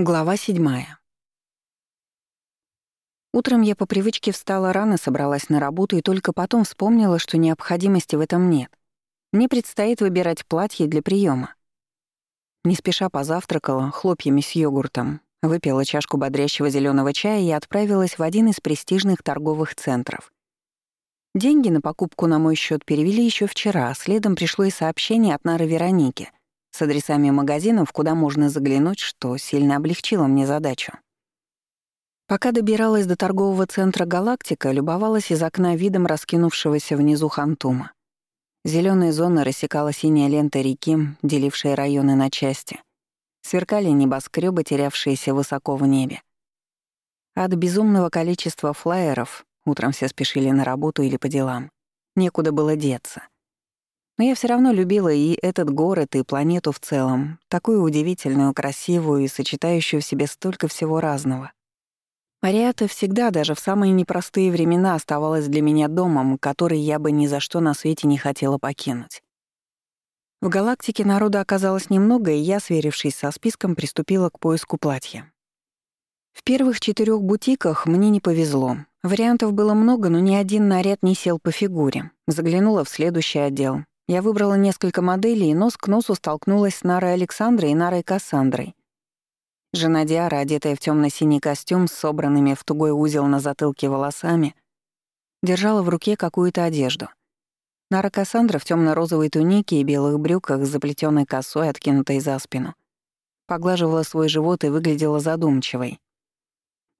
Глава седьмая. Утром я по привычке встала рано, собралась на работу и только потом вспомнила, что необходимости в этом нет. Мне предстоит выбирать платье для приема. Не спеша позавтракала хлопьями с йогуртом, выпила чашку бодрящего зеленого чая и отправилась в один из престижных торговых центров. Деньги на покупку на мой счет перевели еще вчера, а следом пришло и сообщение от Нары Вероники — с адресами магазинов, куда можно заглянуть, что сильно облегчило мне задачу. Пока добиралась до торгового центра «Галактика», любовалась из окна видом раскинувшегося внизу Хантума. Зелёные зоны рассекала синяя лента реки, делившая районы на части. Сверкали небоскребы, терявшиеся высоко в небе. От безумного количества флайеров, утром все спешили на работу или по делам, некуда было деться — но я все равно любила и этот город, и планету в целом, такую удивительную, красивую и сочетающую в себе столько всего разного. Мариата всегда, даже в самые непростые времена, оставалась для меня домом, который я бы ни за что на свете не хотела покинуть. В галактике народа оказалось немного, и я, сверившись со списком, приступила к поиску платья. В первых четырех бутиках мне не повезло. Вариантов было много, но ни один наряд не сел по фигуре. Заглянула в следующий отдел. Я выбрала несколько моделей и нос к носу столкнулась с Нарой Александрой и Нарой Кассандрой. Жена Диара, одетая в темно синий костюм с собранными в тугой узел на затылке волосами, держала в руке какую-то одежду. Нара Кассандра в темно розовой тунике и белых брюках с заплетенной косой, откинутой за спину, поглаживала свой живот и выглядела задумчивой.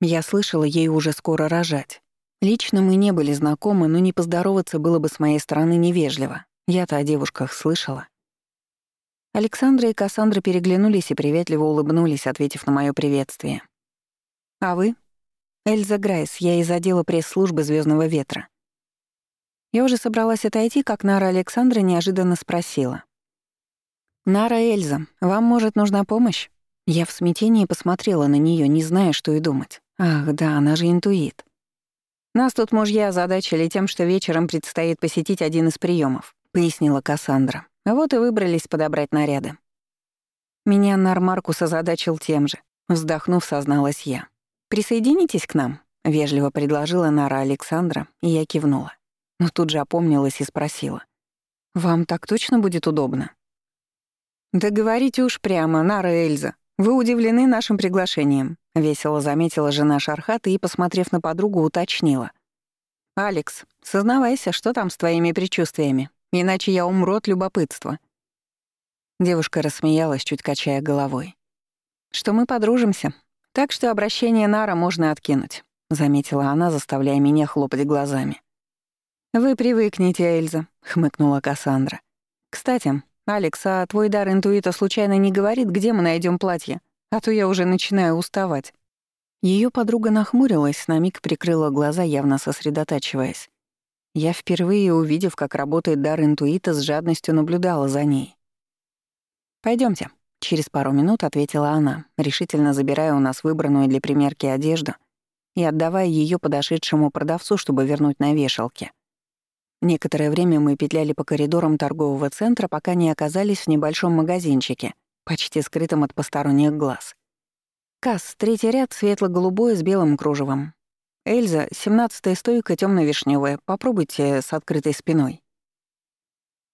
Я слышала, ей уже скоро рожать. Лично мы не были знакомы, но не поздороваться было бы с моей стороны невежливо. Я-то о девушках слышала. Александра и Кассандра переглянулись и приветливо улыбнулись, ответив на моё приветствие. «А вы?» «Эльза Грайс, я из отдела пресс-службы Звездного ветра». Я уже собралась отойти, как Нара Александра неожиданно спросила. «Нара Эльза, вам, может, нужна помощь?» Я в смятении посмотрела на неё, не зная, что и думать. Ах, да, она же интуит. Нас тут мужья озадачили тем, что вечером предстоит посетить один из приемов. — пояснила Кассандра. «Вот и выбрались подобрать наряды». Меня Нармаркус озадачил тем же. Вздохнув, созналась я. «Присоединитесь к нам», — вежливо предложила Нара Александра, и я кивнула. Но тут же опомнилась и спросила. «Вам так точно будет удобно?» «Да говорите уж прямо, Нара Эльза. Вы удивлены нашим приглашением», — весело заметила жена Шархата и, посмотрев на подругу, уточнила. «Алекс, сознавайся, что там с твоими предчувствиями?» Иначе я умру от любопытства». Девушка рассмеялась, чуть качая головой. «Что мы подружимся, так что обращение Нара можно откинуть», — заметила она, заставляя меня хлопать глазами. «Вы привыкнете, Эльза», — хмыкнула Кассандра. «Кстати, Алекс, а твой дар интуита случайно не говорит, где мы найдем платье? А то я уже начинаю уставать». Ее подруга нахмурилась, на миг прикрыла глаза, явно сосредотачиваясь. Я впервые, увидев, как работает дар интуита, с жадностью наблюдала за ней. Пойдемте, через пару минут ответила она, решительно забирая у нас выбранную для примерки одежду и отдавая ее подошедшему продавцу, чтобы вернуть на вешалке. Некоторое время мы петляли по коридорам торгового центра, пока не оказались в небольшом магазинчике, почти скрытом от посторонних глаз. Касс, третий ряд, светло-голубой с белым кружевом. «Эльза, семнадцатая стойка темно-вишневая. Попробуйте с открытой спиной».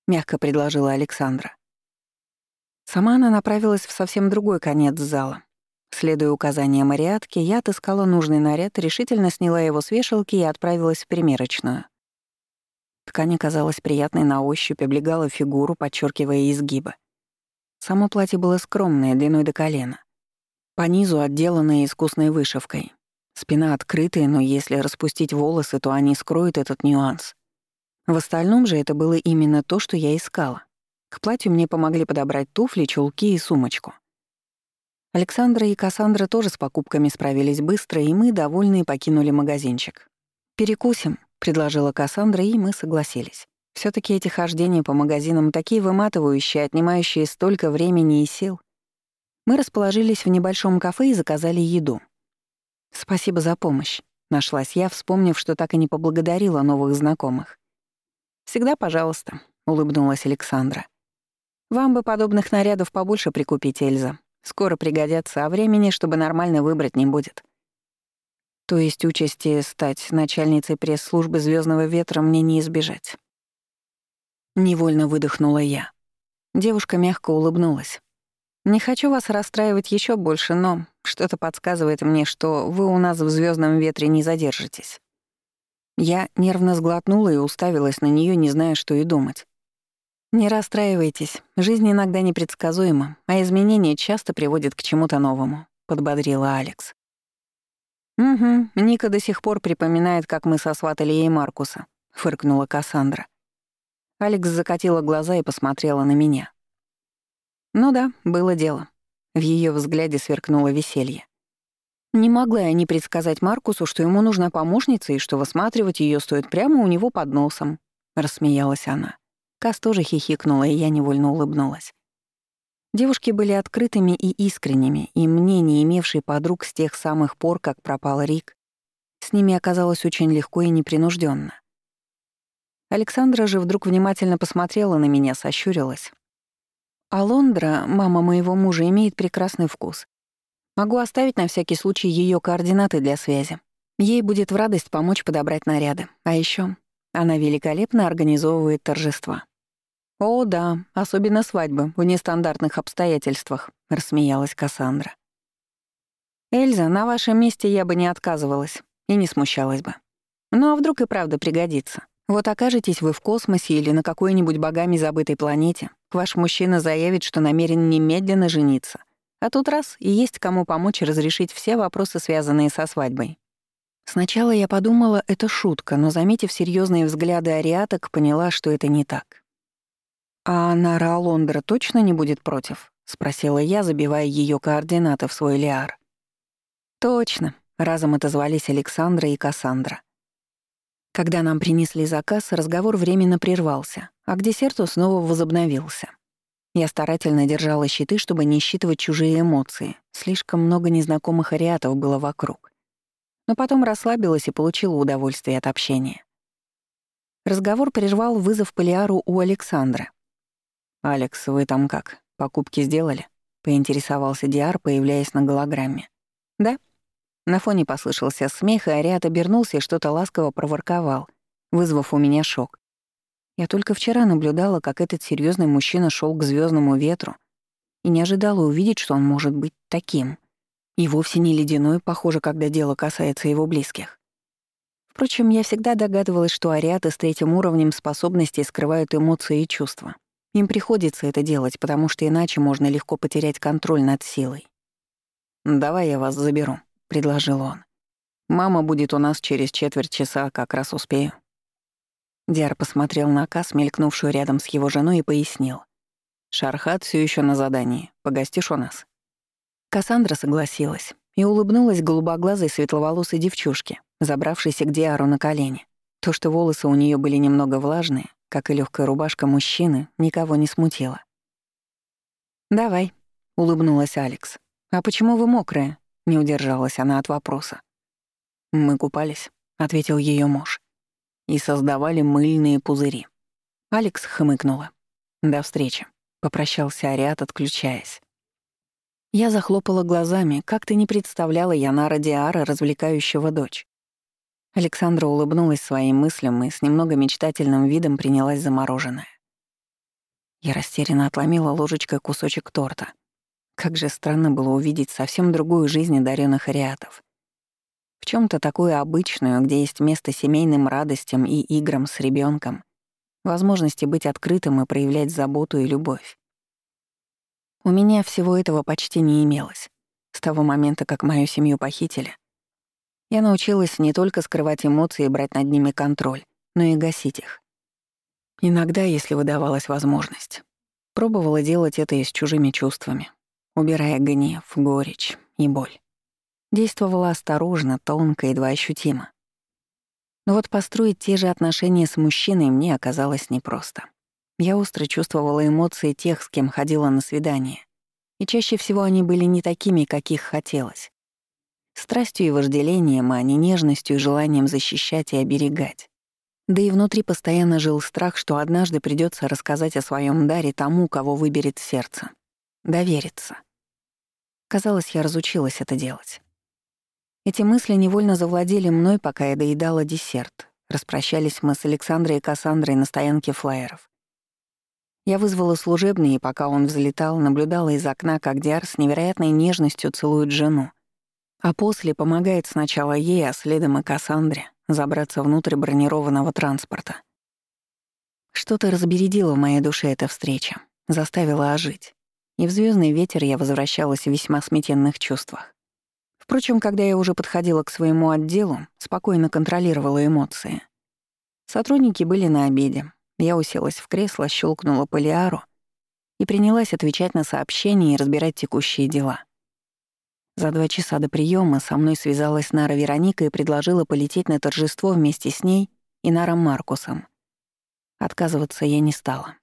Мягко предложила Александра. Сама она направилась в совсем другой конец зала. Следуя указаниям Мариатки, я отыскала нужный наряд, решительно сняла его с вешалки и отправилась в примерочную. Ткань оказалась приятной на ощупь, облегала фигуру, подчеркивая изгибы. Само платье было скромное, длиной до колена. По низу отделанное искусной вышивкой. Спина открытая, но если распустить волосы, то они скроют этот нюанс. В остальном же это было именно то, что я искала. К платью мне помогли подобрать туфли, чулки и сумочку. Александра и Кассандра тоже с покупками справились быстро, и мы, довольные, покинули магазинчик. «Перекусим», — предложила Кассандра, и мы согласились. все таки эти хождения по магазинам такие выматывающие, отнимающие столько времени и сил. Мы расположились в небольшом кафе и заказали еду — «Спасибо за помощь», — нашлась я, вспомнив, что так и не поблагодарила новых знакомых. «Всегда пожалуйста», — улыбнулась Александра. «Вам бы подобных нарядов побольше прикупить, Эльза. Скоро пригодятся, а времени, чтобы нормально выбрать, не будет. То есть участи стать начальницей пресс-службы Звездного ветра мне не избежать. Невольно выдохнула я. Девушка мягко улыбнулась. «Не хочу вас расстраивать еще больше, но что-то подсказывает мне, что вы у нас в звездном ветре не задержитесь». Я нервно сглотнула и уставилась на нее, не зная, что и думать. «Не расстраивайтесь, жизнь иногда непредсказуема, а изменения часто приводят к чему-то новому», — подбодрила Алекс. «Угу, Ника до сих пор припоминает, как мы сосватали ей Маркуса», — фыркнула Кассандра. Алекс закатила глаза и посмотрела на меня. Ну да, было дело. В ее взгляде сверкнуло веселье. Не могла я не предсказать Маркусу, что ему нужна помощница и что высматривать ее стоит прямо у него под носом. Рассмеялась она. Кас тоже хихикнула, и я невольно улыбнулась. Девушки были открытыми и искренними, и мне, не имевшей подруг с тех самых пор, как пропал Рик, с ними оказалось очень легко и непринужденно. Александра же вдруг внимательно посмотрела на меня, сощурилась. А Лондра, мама моего мужа, имеет прекрасный вкус. Могу оставить на всякий случай ее координаты для связи. Ей будет в радость помочь подобрать наряды. А еще она великолепно организовывает торжества. «О, да, особенно свадьбы в нестандартных обстоятельствах», — рассмеялась Кассандра. «Эльза, на вашем месте я бы не отказывалась и не смущалась бы. Ну а вдруг и правда пригодится? Вот окажетесь вы в космосе или на какой-нибудь богами забытой планете, ваш мужчина заявит, что намерен немедленно жениться. А тут раз, и есть кому помочь разрешить все вопросы, связанные со свадьбой. Сначала я подумала, это шутка, но, заметив серьезные взгляды ариаток, поняла, что это не так. «А Нара Алондра точно не будет против?» — спросила я, забивая ее координаты в свой лиар. «Точно», — разом отозвались Александра и Кассандра. Когда нам принесли заказ, разговор временно прервался, а к десерту снова возобновился. Я старательно держала щиты, чтобы не считывать чужие эмоции. Слишком много незнакомых ариатов было вокруг. Но потом расслабилась и получила удовольствие от общения. Разговор прервал вызов Полиару у Александра. «Алекс, вы там как? Покупки сделали?» — поинтересовался Диар, появляясь на голограмме. «Да», на фоне послышался смех, и Ариат обернулся и что-то ласково проворковал, вызвав у меня шок. Я только вчера наблюдала, как этот серьезный мужчина шел к звездному ветру, и не ожидала увидеть, что он может быть таким. И вовсе не ледяной, похоже, когда дело касается его близких. Впрочем, я всегда догадывалась, что ариаты с третьим уровнем способностей скрывают эмоции и чувства. Им приходится это делать, потому что иначе можно легко потерять контроль над силой. «Давай я вас заберу», — предложил он. «Мама будет у нас через четверть часа, как раз успею». Диар посмотрел на Кас, мелькнувшую рядом с его женой, и пояснил. «Шархат все еще на задании. Погостишь у нас?» Кассандра согласилась и улыбнулась голубоглазой светловолосой девчушке, забравшейся к Диару на колени. То, что волосы у нее были немного влажные, как и легкая рубашка мужчины, никого не смутило. «Давай», — улыбнулась Алекс. «А почему вы мокрая?» Не удержалась она от вопроса. «Мы купались», — ответил ее муж. «И создавали мыльные пузыри». Алекс хмыкнула. «До встречи», — попрощался Ариат, отключаясь. Я захлопала глазами, как-то не представляла Янара Диара, развлекающего дочь. Александра улыбнулась своим мыслям и с немного мечтательным видом принялась за мороженое. Я растерянно отломила ложечкой кусочек торта — как же странно было увидеть совсем другую жизнь одаренных ариатов. В чем то такую обычную, где есть место семейным радостям и играм с ребенком, возможности быть открытым и проявлять заботу и любовь. У меня всего этого почти не имелось. С того момента, как мою семью похитили, я научилась не только скрывать эмоции и брать над ними контроль, но и гасить их. Иногда, если выдавалась возможность. Пробовала делать это и с чужими чувствами, убирая гнев, горечь и боль. Действовала осторожно, тонко, едва ощутимо. Но вот построить те же отношения с мужчиной мне оказалось непросто. Я остро чувствовала эмоции тех, с кем ходила на свидание. И чаще всего они были не такими, каких хотелось. Страстью и вожделением, а не нежностью и желанием защищать и оберегать. Да и внутри постоянно жил страх, что однажды придется рассказать о своем даре тому, кого выберет сердце. Довериться. Казалось, я разучилась это делать. Эти мысли невольно завладели мной, пока я доедала десерт. Распрощались мы с Александрой и Кассандрой на стоянке флайеров. Я вызвала служебный, и пока он взлетал, наблюдала из окна, как Диар с невероятной нежностью целует жену. А после помогает сначала ей, а следом и Кассандре забраться внутрь бронированного транспорта. Что-то разбередило в моей душе эта встреча, заставила ожить. И в звездный ветер я возвращалась в весьма сметенных чувствах. Впрочем, когда я уже подходила к своему отделу, спокойно контролировала эмоции. Сотрудники были на обеде, я уселась в кресло, щелкнула полиару и принялась отвечать на сообщения и разбирать текущие дела. За два часа до приема со мной связалась Нара Вероника и предложила полететь на торжество вместе с ней и Наром Маркусом. Отказываться я не стала.